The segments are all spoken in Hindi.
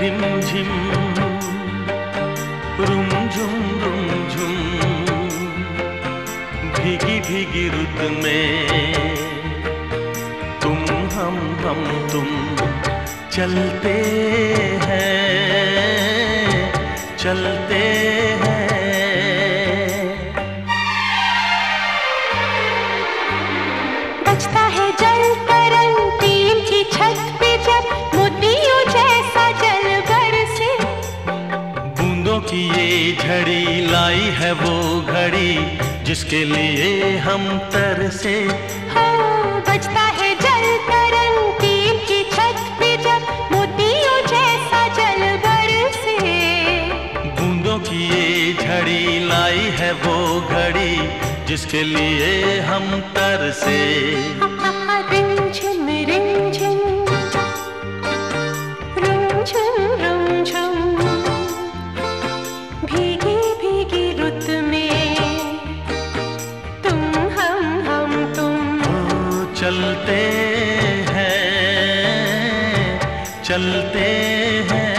रिम झिम रुम झुम रुम झुम, भीगी भीगी रुत में तुम हम हम तुम चलते झड़ी लाई है वो घड़ी जिसके लिए हम तरसे हो बचता है जल तरंग टीम की छत पे जब मोतियों जैसा जल बरसे बूंदों की ये झड़ी लाई है वो घड़ी जिसके लिए हम तरसे रिमझिम रिमझिम रुमझुम रुमझुम चलते हैं चलते हैं।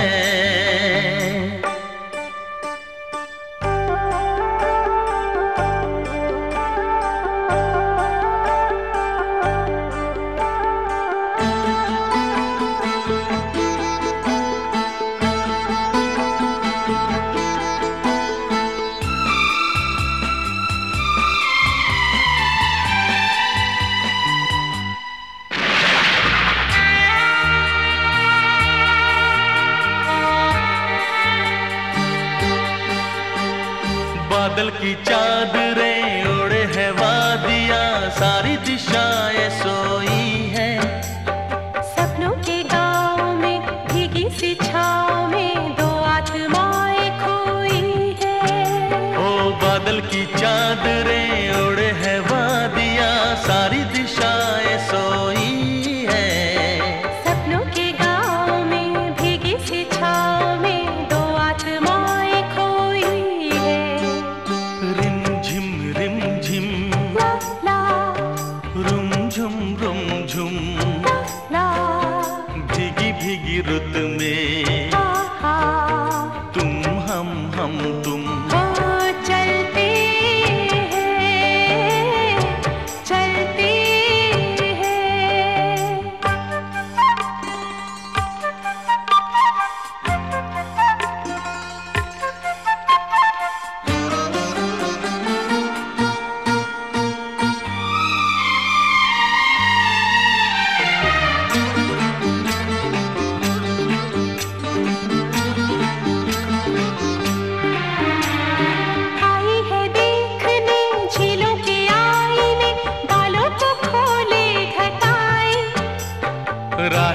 बादल की चादरें ओढ़े है वादिया सारी दिशाएँ सोई है। सपनों के गाँव में भीगी सी छाँव में दो आत्माएँ खोई है। ओ बादल की चादरें रुत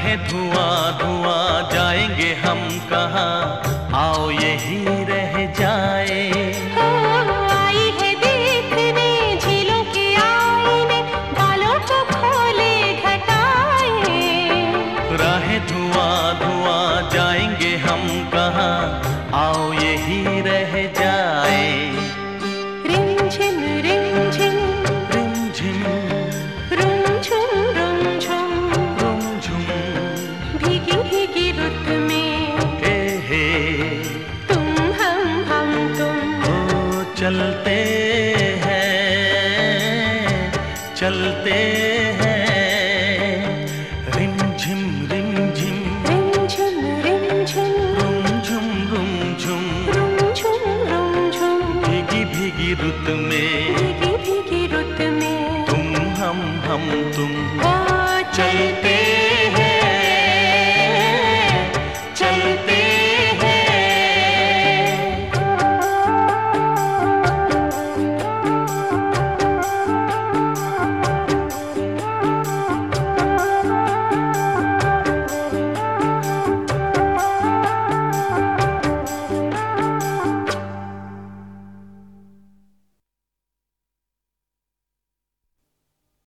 राहें धुआँ धुआँ जाएँगे हम कहाँ? चलते हैं चलते हैं। रिम झिम रिम झिम। रिम रिम झुम। झुम झुम। में। भीगी भीगी में। तुम हम हम तुम। चलते